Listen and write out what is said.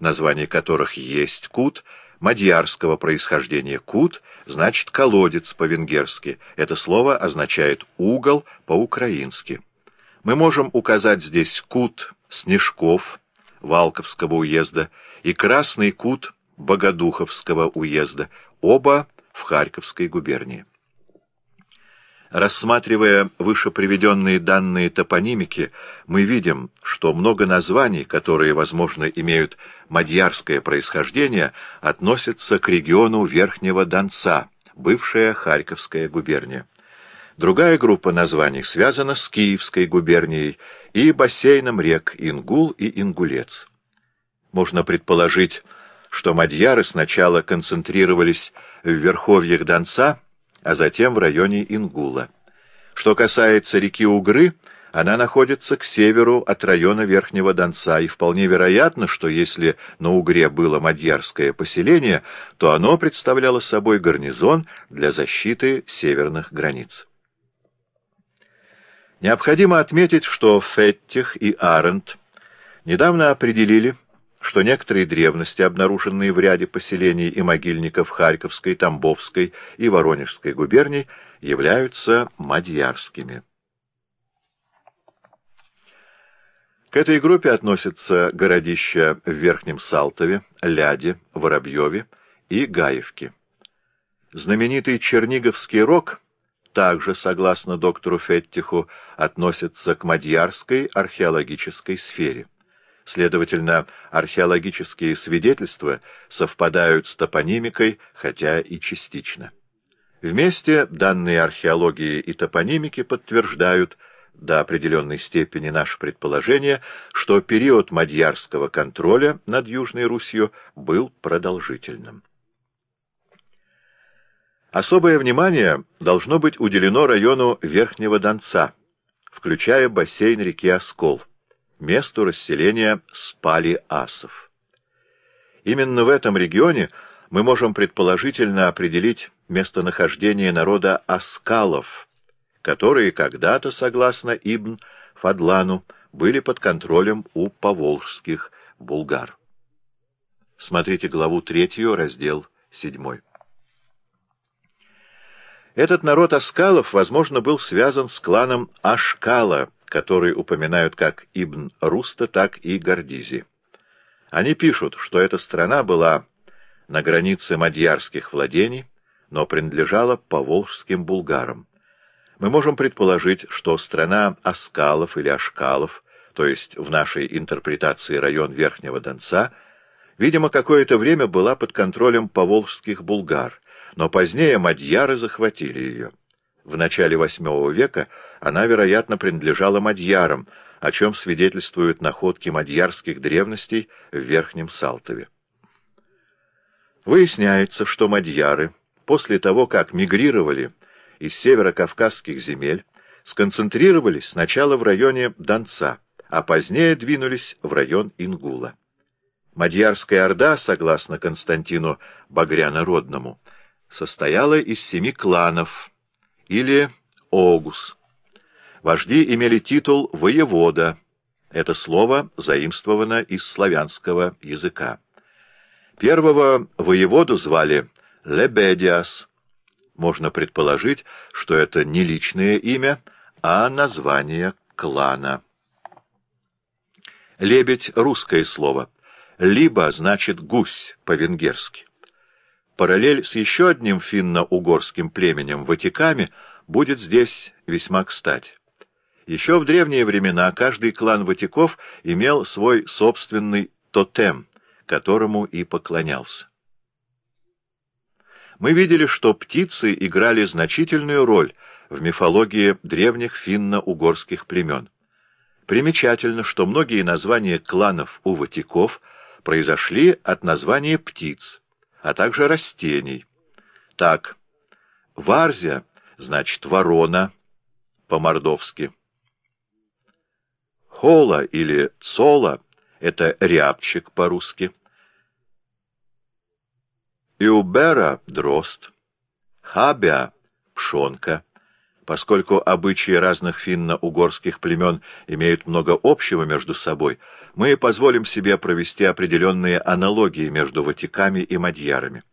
название которых есть Кут, мадьярского происхождения Кут, значит колодец по-венгерски. Это слово означает угол по-украински. Мы можем указать здесь Кут Снежков, Валковского уезда, и Красный Кут Богодуховского уезда, оба в Харьковской губернии. Рассматривая выше приведенные данные топонимики, мы видим, что много названий, которые, возможно, имеют мадьярское происхождение, относятся к региону Верхнего Донца, бывшая Харьковская губерния. Другая группа названий связана с Киевской губернией и бассейном рек Ингул и Ингулец. Можно предположить, что мадьяры сначала концентрировались в верховьях Донца, а затем в районе Ингула. Что касается реки Угры, она находится к северу от района Верхнего Донца, и вполне вероятно, что если на Угре было мадьярское поселение, то оно представляло собой гарнизон для защиты северных границ. Необходимо отметить, что Феттих и Арент недавно определили, что некоторые древности, обнаруженные в ряде поселений и могильников Харьковской, Тамбовской и Воронежской губерний, являются мадьярскими. К этой группе относятся городища в Верхнем Салтове, Ляде, Воробьеве и Гаевке. Знаменитый Черниговский рог также, согласно доктору Феттиху, относится к мадьярской археологической сфере. Следовательно, археологические свидетельства совпадают с топонимикой, хотя и частично. Вместе данные археологии и топонимики подтверждают до определенной степени наше предположение, что период мадьярского контроля над Южной Русью был продолжительным. Особое внимание должно быть уделено району Верхнего Донца, включая бассейн реки Оскол месту расселения спали-асов. Именно в этом регионе мы можем предположительно определить местонахождение народа аскалов, которые когда-то, согласно Ибн Фадлану, были под контролем у поволжских булгар. Смотрите главу 3, раздел 7. Этот народ аскалов, возможно, был связан с кланом Ашкала, которые упоминают как Ибн Руста, так и Гордизи. Они пишут, что эта страна была на границе мадьярских владений, но принадлежала поволжским булгарам. Мы можем предположить, что страна Аскалов или Ашкалов, то есть в нашей интерпретации район Верхнего Донца, видимо, какое-то время была под контролем поволжских булгар, но позднее мадьяры захватили ее. В начале VIII века она, вероятно, принадлежала мадьярам, о чем свидетельствуют находки мадьярских древностей в Верхнем Салтове. Выясняется, что мадьяры, после того, как мигрировали из северокавказских земель, сконцентрировались сначала в районе Донца, а позднее двинулись в район Ингула. Мадьярская орда, согласно Константину Багрянородному, состояла из семи кланов, или «огус». Вожди имели титул «воевода». Это слово заимствовано из славянского языка. Первого воеводу звали Лебедиас. Можно предположить, что это не личное имя, а название клана. Лебедь — русское слово. Либо значит гусь по-венгерски. Параллель с еще одним финно-угорским племенем, ватиками, будет здесь весьма кстати. Еще в древние времена каждый клан ватиков имел свой собственный тотем, которому и поклонялся. Мы видели, что птицы играли значительную роль в мифологии древних финно-угорских племен. Примечательно, что многие названия кланов у ватиков произошли от названия птиц, а также растений. Так, варзя значит ворона по-мордовски. Хола или цола — это рябчик по-русски. Иубера — дрозд. Хабя — пшонка. Поскольку обычаи разных финно-угорских племен имеют много общего между собой — мы позволим себе провести определенные аналогии между ватиками и мадьярами.